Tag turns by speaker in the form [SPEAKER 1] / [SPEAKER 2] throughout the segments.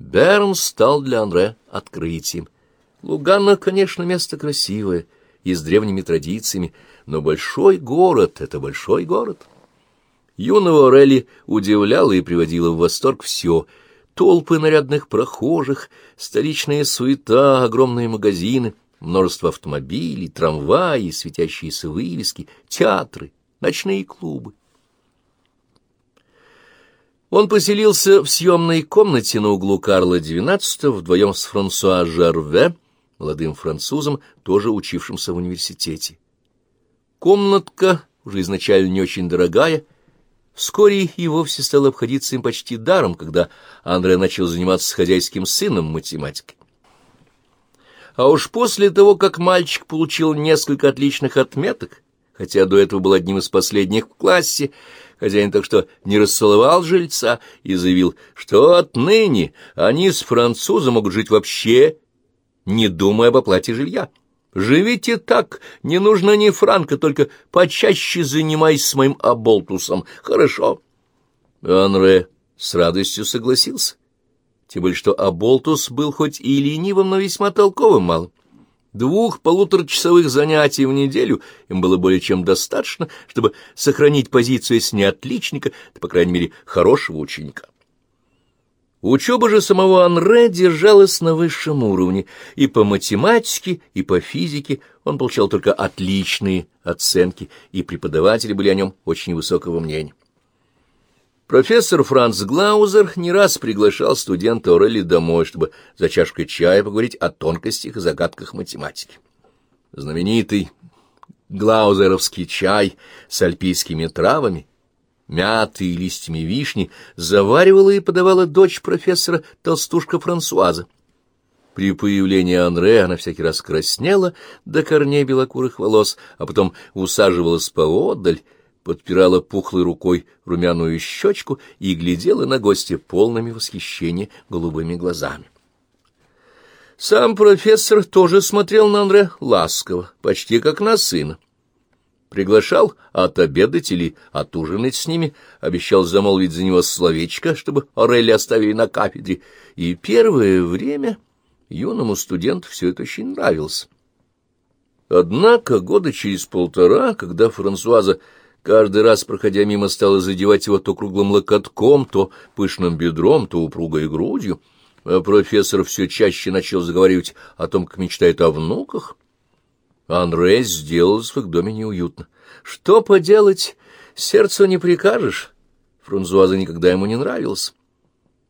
[SPEAKER 1] Берн стал для Андре открытием. Лугана, конечно, место красивое и с древними традициями, но большой город — это большой город. Юного Орелли удивляло и приводило в восторг все — толпы нарядных прохожих, столичная суета, огромные магазины, множество автомобилей, трамваи, светящиеся вывески, театры, ночные клубы. Он поселился в съемной комнате на углу Карла XII вдвоем с Франсуа Жарве, молодым французом, тоже учившимся в университете. Комнатка, уже изначально не очень дорогая, вскоре и вовсе стала обходиться им почти даром, когда Андре начал заниматься с хозяйским сыном математикой. А уж после того, как мальчик получил несколько отличных отметок, хотя до этого был одним из последних в классе, Хозяин так что не расцеловал жильца и заявил, что отныне они с французом могут жить вообще, не думая об оплате жилья. Живите так, не нужно ни франка, только почаще занимайся с моим оболтусом. Хорошо. Анре с радостью согласился. Тем более, что оболтус был хоть и ленивым, но весьма толковым малым. Двух полуторачасовых занятий в неделю им было более чем достаточно, чтобы сохранить позицию, если не по крайней мере, хорошего ученика. Учеба же самого Анре держалась на высшем уровне, и по математике, и по физике он получал только отличные оценки, и преподаватели были о нем очень высокого мнения. Профессор Франц Глаузер не раз приглашал студента Орели домой, чтобы за чашкой чая поговорить о тонкостях и загадках математики. Знаменитый глаузеровский чай с альпийскими травами, мятой и листьями вишни заваривала и подавала дочь профессора толстушка Франсуаза. При появлении Андре она всякий раз краснела до корней белокурых волос, а потом усаживалась поодаль, подпирала пухлой рукой румяную щечку и глядела на гостя полными восхищения голубыми глазами. Сам профессор тоже смотрел на Андре ласково, почти как на сына. Приглашал отобедать или отужинать с ними, обещал замолвить за него словечко, чтобы Орелли оставили на кафедре, и первое время юному студенту все это очень нравилось. Однако года через полтора, когда Франсуаза Каждый раз, проходя мимо, стала задевать его то круглым локотком, то пышным бедром, то упругой грудью, а профессор все чаще начал заговаривать о том, как мечтает о внуках. Андре сделалось в их доме неуютно. Что поделать, сердцу не прикажешь. Фрунзуаза никогда ему не нравился.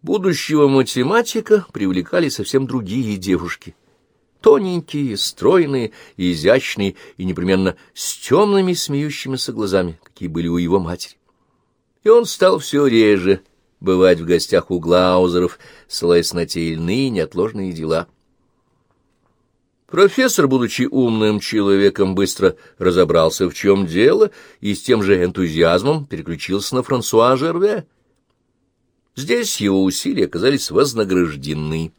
[SPEAKER 1] Будущего математика привлекали совсем другие девушки — тоненькие, стройные, изящные и непременно с темными смеющимися глазами, какие были у его матери. И он стал все реже бывать в гостях у Глаузеров, ссылаясь на те иные неотложные дела. Профессор, будучи умным человеком, быстро разобрался, в чем дело, и с тем же энтузиазмом переключился на Франсуа Жерве. Здесь его усилия оказались вознаграждены.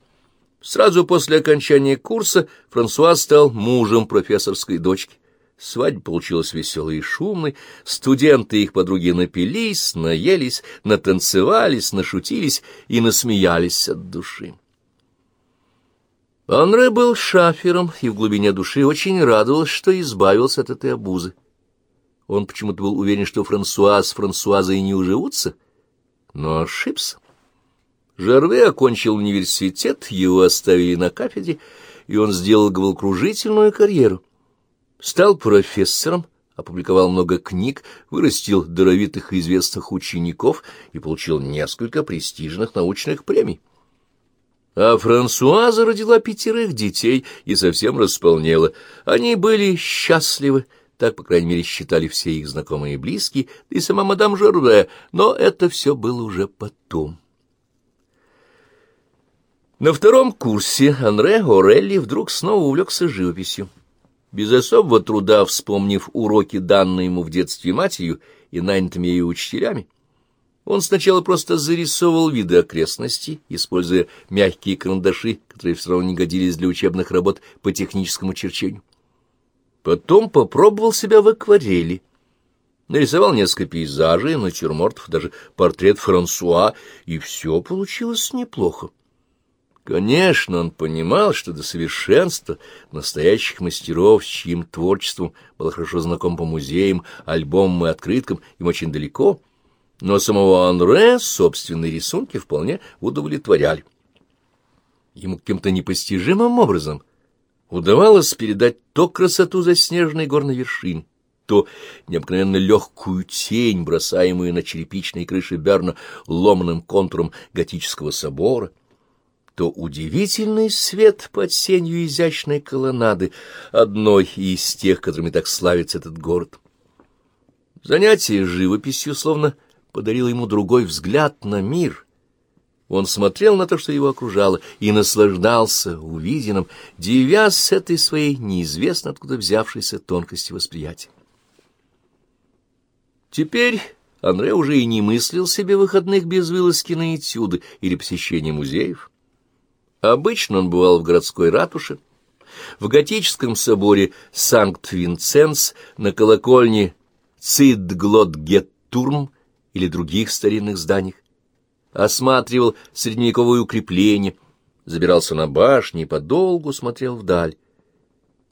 [SPEAKER 1] Сразу после окончания курса Франсуа стал мужем профессорской дочки. Свадьба получилась веселой и шумной, студенты и их подруги напились, наелись, натанцевались, нашутились и насмеялись от души. Анре был шафером и в глубине души очень радовался, что избавился от этой обузы. Он почему-то был уверен, что Франсуа с Франсуазой не уживутся, но ошибся. Жарве окончил университет, его оставили на кафедре, и он сделал головокружительную карьеру. Стал профессором, опубликовал много книг, вырастил даровитых и известных учеников и получил несколько престижных научных премий. А Франсуаза родила пятерых детей и совсем располнела. Они были счастливы, так, по крайней мере, считали все их знакомые и близкие, да и сама мадам Жарве, но это все было уже потом. На втором курсе Анре Орелли вдруг снова увлекся живописью. Без особого труда вспомнив уроки, данные ему в детстве матерью и нанятыми ею учителями, он сначала просто зарисовывал виды окрестностей, используя мягкие карандаши, которые все равно не годились для учебных работ по техническому черчению. Потом попробовал себя в акварели. Нарисовал несколько пейзажей, натюрмортов, даже портрет Франсуа, и все получилось неплохо. Конечно, он понимал, что до совершенства настоящих мастеров, с чьим творчеством было хорошо знаком по музеям, альбомам и открыткам, им очень далеко, но самого Анре собственные рисунки вполне удовлетворяли. Ему каким-то непостижимым образом удавалось передать то красоту заснеженной горной вершины, то необыкновенно легкую тень, бросаемую на черепичные крыши Берна ломаным контуром готического собора, то удивительный свет под сенью изящной колоннады, одной из тех, которыми так славится этот город. Занятие живописью словно подарило ему другой взгляд на мир. Он смотрел на то, что его окружало, и наслаждался увиденным, дивясь с этой своей неизвестно откуда взявшейся тонкости восприятия. Теперь Андре уже и не мыслил себе выходных без вылазки на этюды или посещения музеев. Обычно он бывал в городской ратуше, в готическом соборе Санкт-Винценс, на колокольне Цидглот-Геттурм или других старинных зданиях, осматривал средневековые укрепления, забирался на башни и подолгу смотрел вдаль.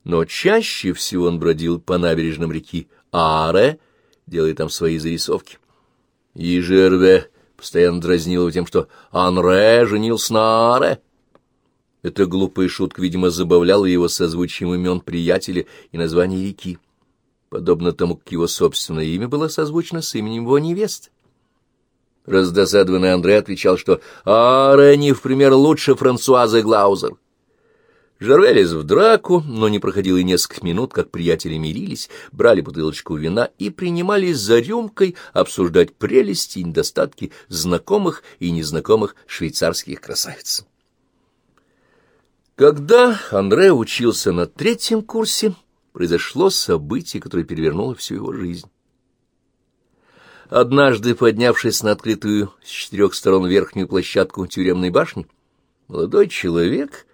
[SPEAKER 1] Но чаще всего он бродил по набережным реки Аре, делая там свои зарисовки. И Жерве постоянно дразнил тем, что Анре женился на Аре. Эта глупая шутка, видимо, забавляла его созвучием имен приятеля и названия реки, подобно тому, как его собственное имя было созвучно с именем его невесты. Раздосадованный Андре отвечал, что «Аре не в пример лучше Франсуазы Глаузер». Жарвелись в драку, но не проходило и несколько минут, как приятели мирились, брали бутылочку вина и принимались за рюмкой обсуждать прелести и недостатки знакомых и незнакомых швейцарских красавиц. Когда Андре учился на третьем курсе, произошло событие, которое перевернуло всю его жизнь. Однажды, поднявшись на открытую с четырех сторон верхнюю площадку тюремной башни, молодой человек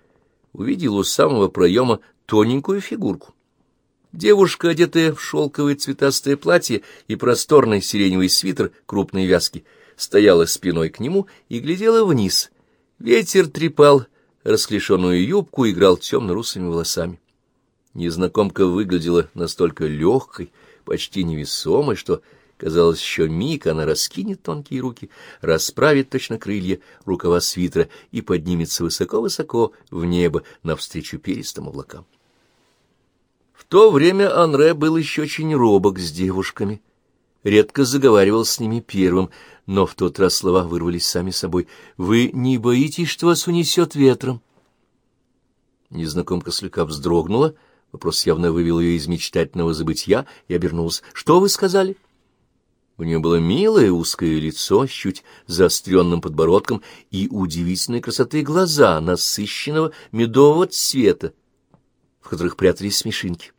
[SPEAKER 1] увидел у самого проема тоненькую фигурку. Девушка, одетая в шелковое цветастое платье и просторный сиреневый свитер крупной вязки, стояла спиной к нему и глядела вниз. Ветер трепал расклешенную юбку, играл темно-русыми волосами. Незнакомка выглядела настолько легкой, почти невесомой, что, казалось, еще миг она раскинет тонкие руки, расправит точно крылья рукава свитера и поднимется высоко-высоко в небо навстречу перистым облакам. В то время Анре был еще очень робок с девушками, редко заговаривал с ними первым, но в тот раз слова вырвались сами собой. «Вы не боитесь, что вас унесет ветром?» Незнакомка слегка вздрогнула, вопрос явно вывел ее из мечтательного забытья и обернулась. «Что вы сказали?» У нее было милое узкое лицо с чуть заостренным подбородком и удивительной красоты глаза насыщенного медового цвета, в которых прятались смешинки.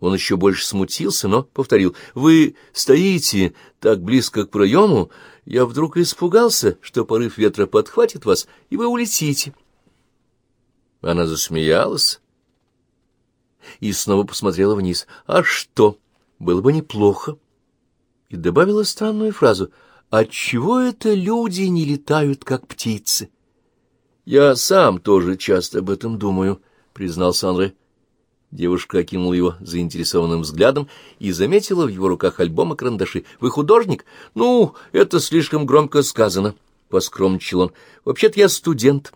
[SPEAKER 1] Он еще больше смутился, но повторил. «Вы стоите так близко к проему, я вдруг испугался, что порыв ветра подхватит вас, и вы улетите». Она засмеялась и снова посмотрела вниз. «А что? Было бы неплохо». И добавила странную фразу. «Отчего это люди не летают, как птицы?» «Я сам тоже часто об этом думаю», — признал Санре. Девушка окинула его заинтересованным взглядом и заметила в его руках альбом и карандаши. «Вы художник? Ну, это слишком громко сказано», — поскромничал он. «Вообще-то я студент,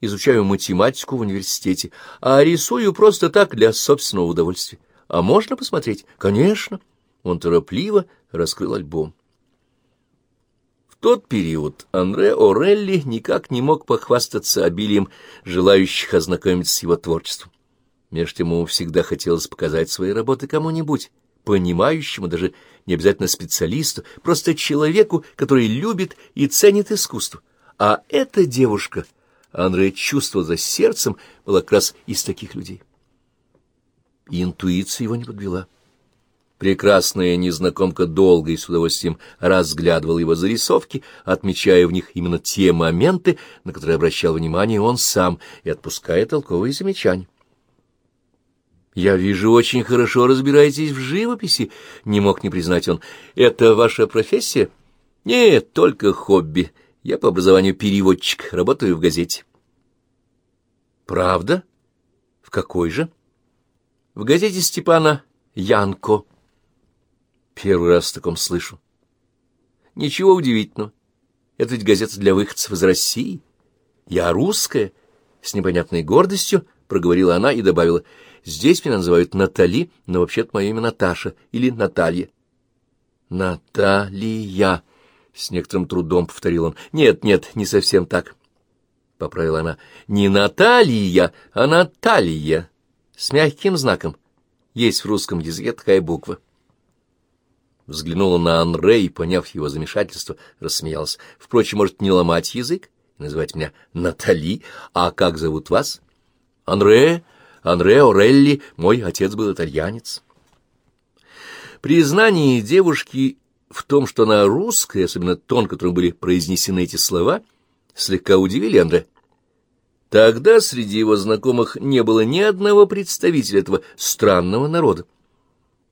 [SPEAKER 1] изучаю математику в университете, а рисую просто так, для собственного удовольствия. А можно посмотреть?» «Конечно». Он торопливо раскрыл альбом. В тот период Андре Орелли никак не мог похвастаться обилием желающих ознакомиться с его творчеством. Между тем ему всегда хотелось показать свои работы кому-нибудь, понимающему, даже не обязательно специалисту, просто человеку, который любит и ценит искусство. А эта девушка, Андрей чувствовал за сердцем, была как раз из таких людей. И интуиция его не подвела. Прекрасная незнакомка долго и с удовольствием разглядывала его зарисовки, отмечая в них именно те моменты, на которые обращал внимание он сам, и отпуская толковые замечания. «Я вижу, очень хорошо разбираетесь в живописи», — не мог не признать он. «Это ваша профессия?» «Нет, только хобби. Я по образованию переводчик, работаю в газете». Правда? В какой же? В газете Степана Янко. Первый раз в таком слышу. Ничего удивительного. Это ведь газета для выходцев из России. Я русская, с непонятной гордостью проговорила она и добавила, «Здесь меня называют Натали, но вообще-то мое имя Наташа или Наталья». «Наталья», — с некоторым трудом повторил он. «Нет, нет, не совсем так», — поправила она. «Не Наталья, а Наталья, с мягким знаком. Есть в русском языке такая буква». Взглянула на Анре и, поняв его замешательство, рассмеялась. «Впрочем, может, не ломать язык?» называть меня Натали, а как зовут вас? Анре, Анре Орелли, мой отец был итальянец. Признание девушки в том, что она русская, особенно тон, которым были произнесены эти слова, слегка удивили Андре. Тогда среди его знакомых не было ни одного представителя этого странного народа.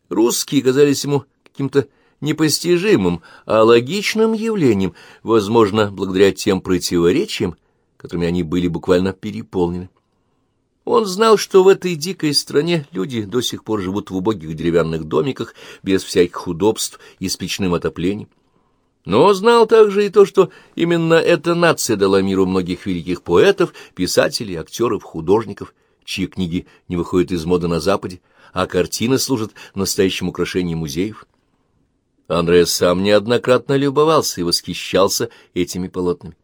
[SPEAKER 1] Русские казались ему каким-то непостижимым, а логичным явлением, возможно, благодаря тем противоречиям, которыми они были буквально переполнены. Он знал, что в этой дикой стране люди до сих пор живут в убогих деревянных домиках, без всяких удобств и с печным отоплением. Но знал также и то, что именно эта нация дала миру многих великих поэтов, писателей, актеров, художников, чьи книги не выходят из моды на Западе, а картины служат настоящим украшением музеев. Андре сам неоднократно любовался и восхищался этими полотнами.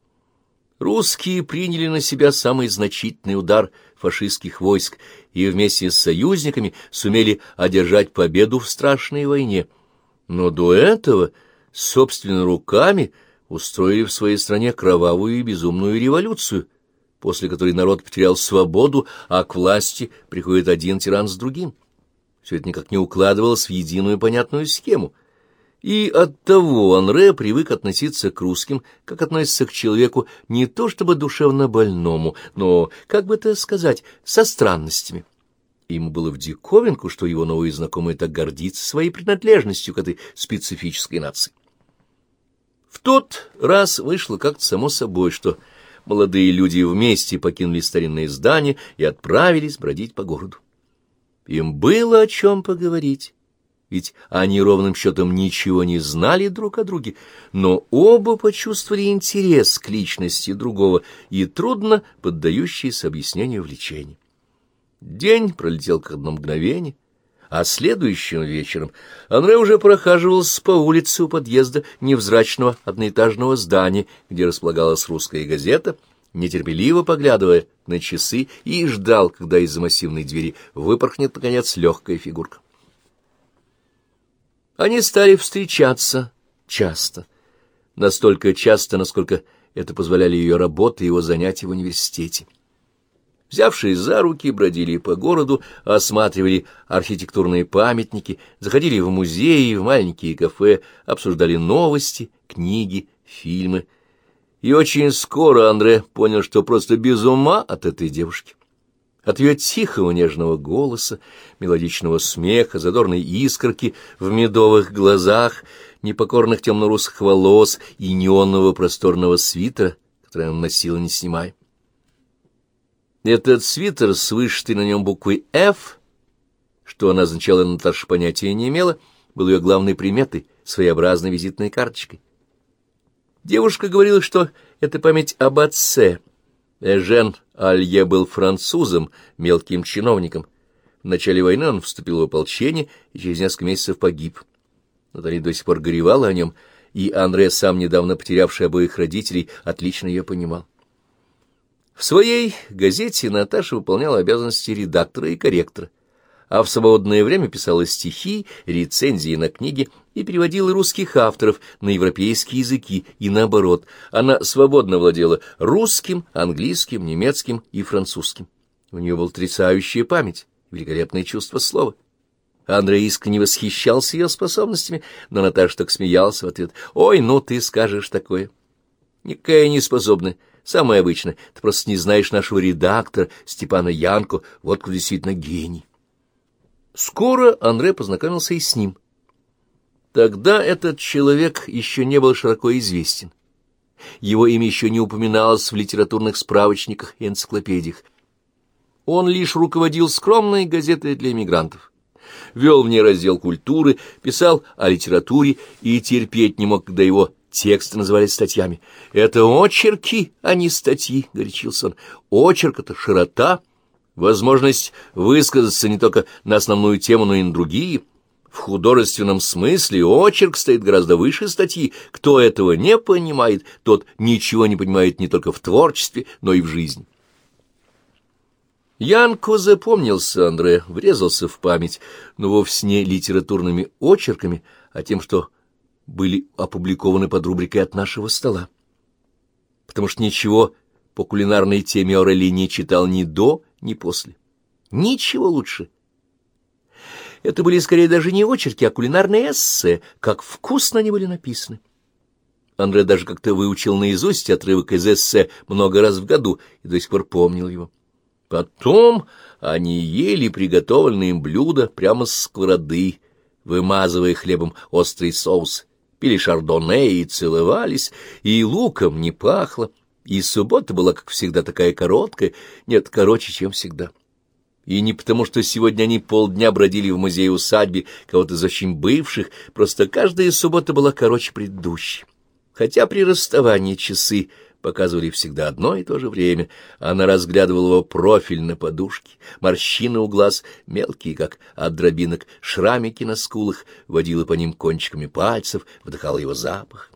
[SPEAKER 1] Русские приняли на себя самый значительный удар фашистских войск и вместе с союзниками сумели одержать победу в страшной войне. Но до этого собственными руками устроили в своей стране кровавую и безумную революцию, после которой народ потерял свободу, а к власти приходит один тиран с другим. Все это никак не укладывалось в единую понятную схему — и оттого Анре привык относиться к русским, как относится к человеку не то чтобы душевно больному, но, как бы это сказать, со странностями. Ему было в диковинку, что его новый знакомый так гордится своей принадлежностью к этой специфической нации. В тот раз вышло как-то само собой, что молодые люди вместе покинули старинное здание и отправились бродить по городу. Им было о чем поговорить ведь они ровным счетом ничего не знали друг о друге, но оба почувствовали интерес к личности другого и трудно поддающиеся объяснению влечения. День пролетел как одно мгновение, а следующим вечером Анре уже прохаживался по улице у подъезда невзрачного одноэтажного здания, где располагалась русская газета, нетерпеливо поглядывая на часы и ждал, когда из-за массивной двери выпорхнет, наконец, легкая фигурка. Они стали встречаться часто. Настолько часто, насколько это позволяли ее работа и его занятия в университете. Взявшись за руки, бродили по городу, осматривали архитектурные памятники, заходили в музеи, в маленькие кафе, обсуждали новости, книги, фильмы. И очень скоро Андре понял, что просто без ума от этой девушки от ее тихого нежного голоса, мелодичного смеха, задорной искорки в медовых глазах, непокорных темно-русых волос и неонного просторного свитера, который он носила, не снимая. Этот свитер с вышитой на нем буквой «Ф», что она означала, Наташа понятия не имела, был ее главной приметой, своеобразной визитной карточкой. Девушка говорила, что это память об отце — Эжен Алье был французом, мелким чиновником. В начале войны он вступил в ополчение и через несколько месяцев погиб. Натали до сих пор горевала о нем, и Андре, сам недавно потерявший обоих родителей, отлично ее понимал. В своей газете Наташа выполняла обязанности редактора и корректора а в свободное время писала стихи, рецензии на книги и переводила русских авторов на европейские языки и наоборот. Она свободно владела русским, английским, немецким и французским. У нее была потрясающая память, великолепное чувство слова. Андрей искренне восхищался ее способностями, но Наташа так смеялся в ответ. «Ой, ну ты скажешь такое!» «Никакая не способна, самое обычное. Ты просто не знаешь нашего редактора Степана Янко, вот кто действительно гений». Скоро Андре познакомился и с ним. Тогда этот человек еще не был широко известен. Его имя еще не упоминалось в литературных справочниках и энциклопедиях. Он лишь руководил скромной газетой для эмигрантов. Вел в ней раздел культуры, писал о литературе и терпеть не мог, когда его тексты назывались статьями. «Это очерки, а не статьи», — горячился он. «Очерк — это широта, возможность высказаться не только на основную тему, но и на другие». В художественном смысле очерк стоит гораздо выше статьи. Кто этого не понимает, тот ничего не понимает не только в творчестве, но и в жизни. Янко запомнился Андре, врезался в память, но вовсе не литературными очерками, а тем, что были опубликованы под рубрикой «От нашего стола». Потому что ничего по кулинарной теме Орели не читал ни до, ни после. Ничего лучше — это были скорее даже не очерки, а кулинарные эссе, как вкусно они были написаны. Андре даже как-то выучил наизусть отрывок из эссе много раз в году и до сих пор помнил его. Потом они ели приготовленные им блюда прямо с сковороды, вымазывая хлебом острый соус, пили шардоне и целовались, и луком не пахло, и суббота была, как всегда, такая короткая, нет, короче, чем всегда. И не потому, что сегодня они полдня бродили в музее-усадьбе кого-то из очень бывших, просто каждая суббота была короче предыдущей. Хотя при расставании часы показывали всегда одно и то же время. Она разглядывала его профиль на подушке, морщины у глаз, мелкие, как от дробинок, шрамики на скулах, водила по ним кончиками пальцев, вдыхала его запах.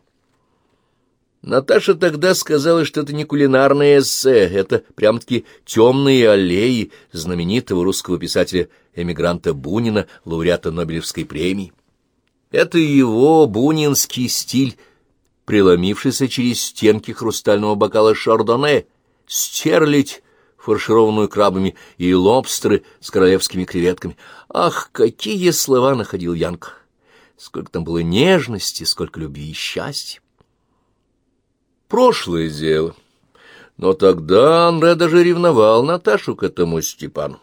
[SPEAKER 1] Наташа тогда сказала, что это не кулинарное эссе, это прям-таки темные аллеи знаменитого русского писателя-эмигранта Бунина, лауреата Нобелевской премии. Это его бунинский стиль, преломившийся через стенки хрустального бокала шардоне, стерлить фаршированную крабами и лобстеры с королевскими креветками. Ах, какие слова находил Янка! Сколько там было нежности, сколько любви и счастья! Прошлое дело. Но тогда Андре даже ревновал Наташу к этому Степану.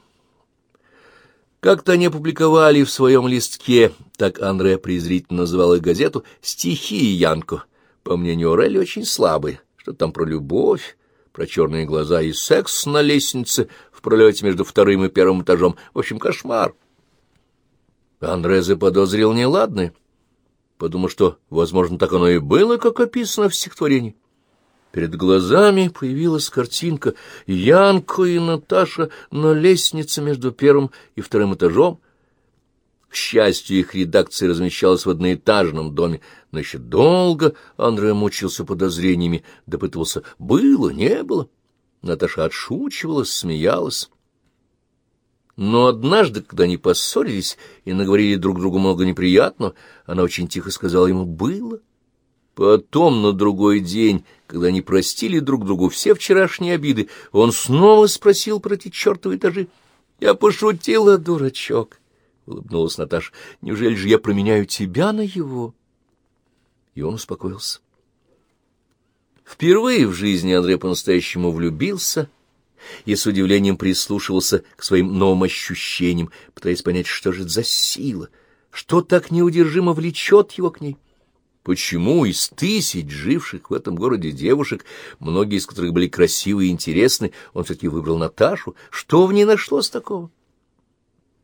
[SPEAKER 1] Как-то они опубликовали в своем листке, так Андре презрительно называл их газету, стихи Янко, по мнению Орели, очень слабые, что там про любовь, про черные глаза и секс на лестнице в пролете между вторым и первым этажом. В общем, кошмар. Андре заподозрил неладное, подумал, что, возможно, так оно и было, как описано в стихотворении. Перед глазами появилась картинка Янко и Наташа на лестнице между первым и вторым этажом. К счастью, их редакция размещалась в одноэтажном доме, но еще долго Андрей мучился подозрениями, допытывался, было, не было. Наташа отшучивалась, смеялась. Но однажды, когда они поссорились и наговорили друг другу много неприятного, она очень тихо сказала ему «было». Потом, на другой день, когда они простили друг другу все вчерашние обиды, он снова спросил про эти чертовы этажи. — Я пошутила, дурачок, — улыбнулась Наташа. — Неужели же я променяю тебя на его? И он успокоился. Впервые в жизни Андрей по-настоящему влюбился и с удивлением прислушивался к своим новым ощущениям, пытаясь понять, что же это за сила, что так неудержимо влечет его к ней. Почему из тысяч живших в этом городе девушек, многие из которых были красивы и интересны, он все-таки выбрал Наташу? Что в ней нашлось такого?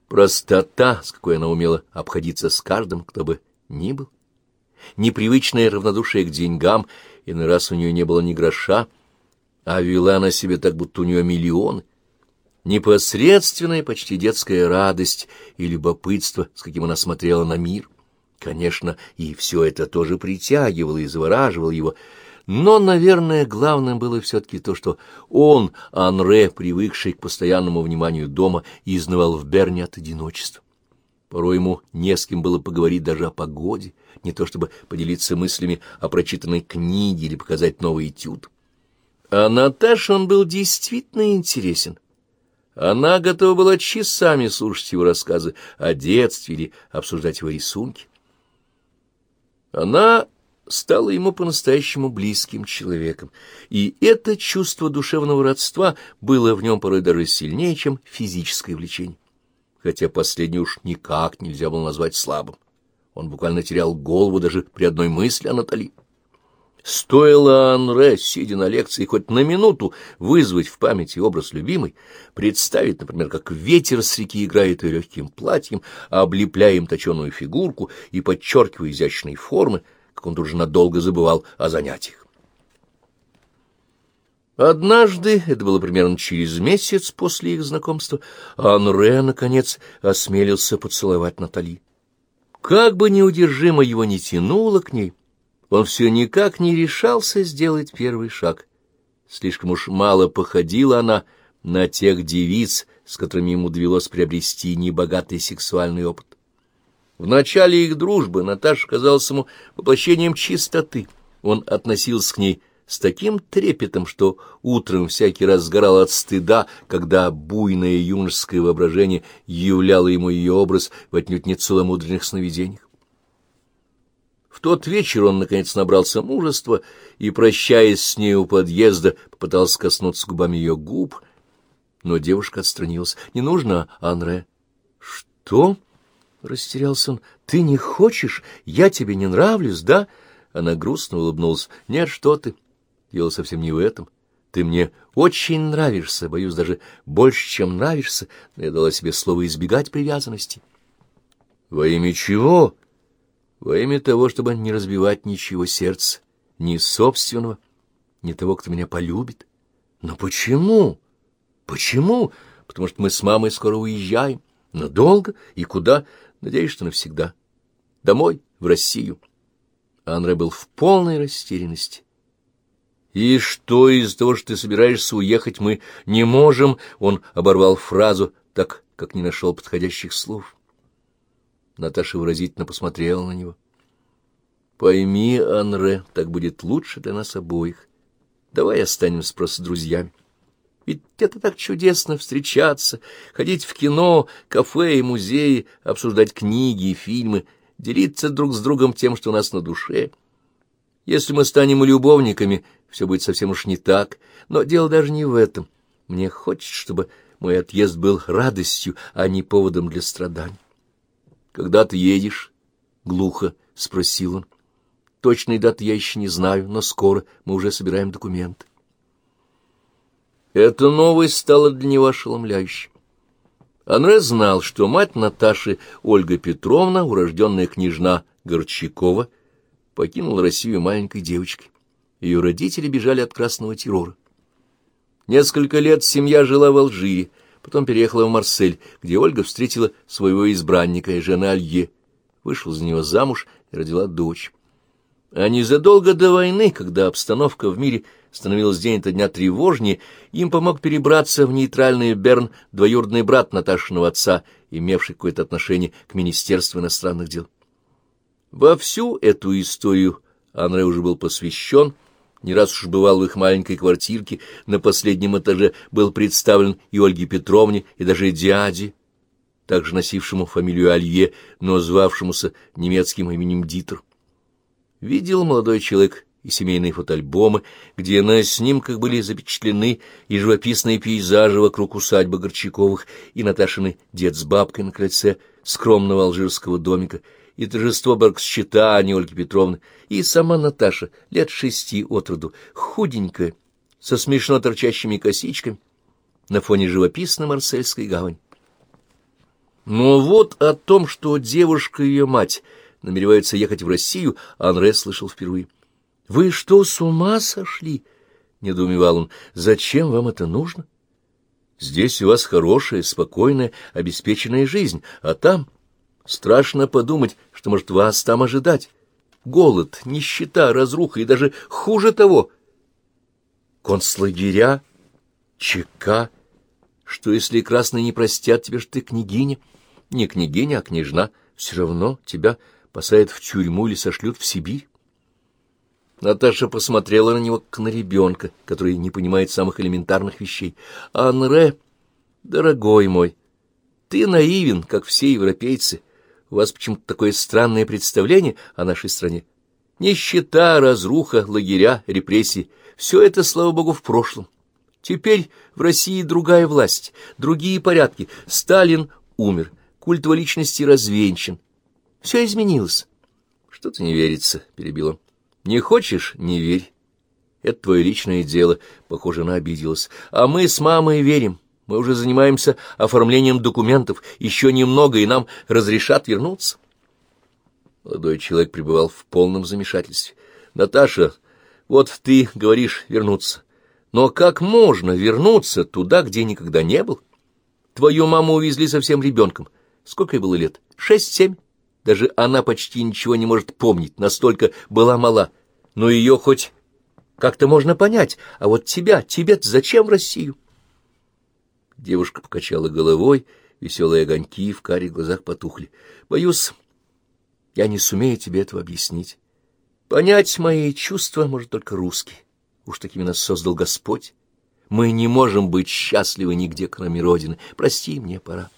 [SPEAKER 1] Простота, с какой она умела обходиться с каждым, кто бы ни был. Непривычное равнодушие к деньгам, иной раз у нее не было ни гроша, а вела она себе так, будто у нее миллионы. Непосредственная, почти детская радость и любопытство, с каким она смотрела на мир — Конечно, и все это тоже притягивало и завораживало его, но, наверное, главным было все-таки то, что он, Анре, привыкший к постоянному вниманию дома, изнывал в Берне от одиночества. Порой ему не с кем было поговорить даже о погоде, не то чтобы поделиться мыслями о прочитанной книге или показать новый этюд. А Наташе он был действительно интересен. Она готова была часами слушать его рассказы о детстве или обсуждать его рисунки. Она стала ему по-настоящему близким человеком, и это чувство душевного родства было в нем порой даже сильнее, чем физическое влечение, хотя последнее уж никак нельзя было назвать слабым. Он буквально терял голову даже при одной мысли о Натали. Стоило Анре, сидя на лекции, хоть на минуту вызвать в памяти образ любимой, представить, например, как ветер с реки играет ее легким платьем, облепляя им точеную фигурку и подчеркивая изящные формы, как он тут же надолго забывал о занятиях. Однажды, это было примерно через месяц после их знакомства, Анре, наконец, осмелился поцеловать Натали. Как бы неудержимо его не тянуло к ней, он все никак не решался сделать первый шаг. Слишком уж мало походила она на тех девиц, с которыми ему довелось приобрести небогатый сексуальный опыт. В начале их дружбы Наташа казалась ему воплощением чистоты. Он относился к ней с таким трепетом, что утром всякий раз сгорал от стыда, когда буйное юношеское воображение являло ему ее образ в отнюдь не целомудренных сновидениях. Тот вечер он, наконец, набрался мужества и, прощаясь с ней у подъезда, попытался коснуться губами ее губ, но девушка отстранилась. — Не нужно, Анре. — Что? — растерялся он. — Ты не хочешь? Я тебе не нравлюсь, да? Она грустно улыбнулась. — Нет, что ты. — Дело совсем не в этом. Ты мне очень нравишься, боюсь, даже больше, чем нравишься, но я дала себе слово избегать привязанности. Во имя чего? Во имя того, чтобы не разбивать ничего сердца, ни собственного, ни того, кто меня полюбит. Но почему? Почему? Потому что мы с мамой скоро уезжаем. Надолго? И куда? Надеюсь, что навсегда. Домой, в Россию. Анре был в полной растерянности. «И что из того, что ты собираешься уехать, мы не можем?» Он оборвал фразу, так как не нашел подходящих слов. Наташа выразительно посмотрела на него. «Пойми, Анре, так будет лучше для нас обоих. Давай останемся просто друзьями. Ведь это так чудесно встречаться, ходить в кино, кафе и музеи, обсуждать книги и фильмы, делиться друг с другом тем, что у нас на душе. Если мы станем любовниками, все будет совсем уж не так, но дело даже не в этом. Мне хочется, чтобы мой отъезд был радостью, а не поводом для страданий. — Когда ты едешь? — глухо спросил он. — Точной даты я еще не знаю, но скоро мы уже собираем документы. Эта новость стала для него ошеломляющей. Анре знал, что мать Наташи, Ольга Петровна, урожденная княжна Горчакова, покинула Россию маленькой девочкой. Ее родители бежали от красного террора. Несколько лет семья жила в Алжире, потом переехала в Марсель, где Ольга встретила своего избранника, Жена Алье, вышла за него замуж и родила дочь. А незадолго до войны, когда обстановка в мире становилась день ото дня тревожнее, им помог перебраться в нейтральный Берн двоюродный брат Наташиного отца, имевший какое-то отношение к Министерству иностранных дел. Во всю эту историю Анре уже был посвящен, не раз уж бывал в их маленькой квартирке, на последнем этаже был представлен и Ольге Петровне, и даже дяде, также носившему фамилию Алье, но звавшемуся немецким именем Дитер. Видел молодой человек и семейные фотоальбомы, где на снимках были запечатлены и живописные пейзажи вокруг усадьбы Горчаковых, и Наташины дед с бабкой на крыльце скромного алжирского домика — и торжество бракосчитания Ольги Петровны, и сама Наташа, лет шести от роду, худенькая, со смешно торчащими косичками, на фоне живописной Марсельской гавани. Но вот о том, что девушка и ее мать намереваются ехать в Россию, Анре слышал впервые. — Вы что, с ума сошли? — недоумевал он. — Зачем вам это нужно? Здесь у вас хорошая, спокойная, обеспеченная жизнь, а там... Страшно подумать, что может вас там ожидать. Голод, нищета, разруха и даже хуже того. Концлагеря, ЧК. Что, если красные не простят тебе, что ты княгиня? Не княгиня, а княжна. Все равно тебя посадят в тюрьму или сошлют в Сибирь. Наташа посмотрела на него, как на ребенка, который не понимает самых элементарных вещей. «Анре, дорогой мой, ты наивен, как все европейцы». У вас почему-то такое странное представление о нашей стране. Нищета, разруха, лагеря, репрессии — все это, слава богу, в прошлом. Теперь в России другая власть, другие порядки. Сталин умер, культ личности развенчан. Все изменилось. — Что-то не верится, — перебил он. Не хочешь — не верь. Это твое личное дело. Похоже, она обиделась. А мы с мамой верим. Мы уже занимаемся оформлением документов. Еще немного, и нам разрешат вернуться. Молодой человек пребывал в полном замешательстве. Наташа, вот ты говоришь вернуться. Но как можно вернуться туда, где никогда не был? Твою маму увезли совсем ребенком. Сколько ей было лет? Шесть-семь. Даже она почти ничего не может помнить, настолько была мала. Но ее хоть как-то можно понять. А вот тебя, тебе зачем в Россию? Девушка покачала головой, веселые огоньки в карих глазах потухли. Боюсь, я не сумею тебе этого объяснить. Понять мои чувства может только русский. Уж такими нас создал Господь. Мы не можем быть счастливы нигде, кроме Родины. Прости, мне пора.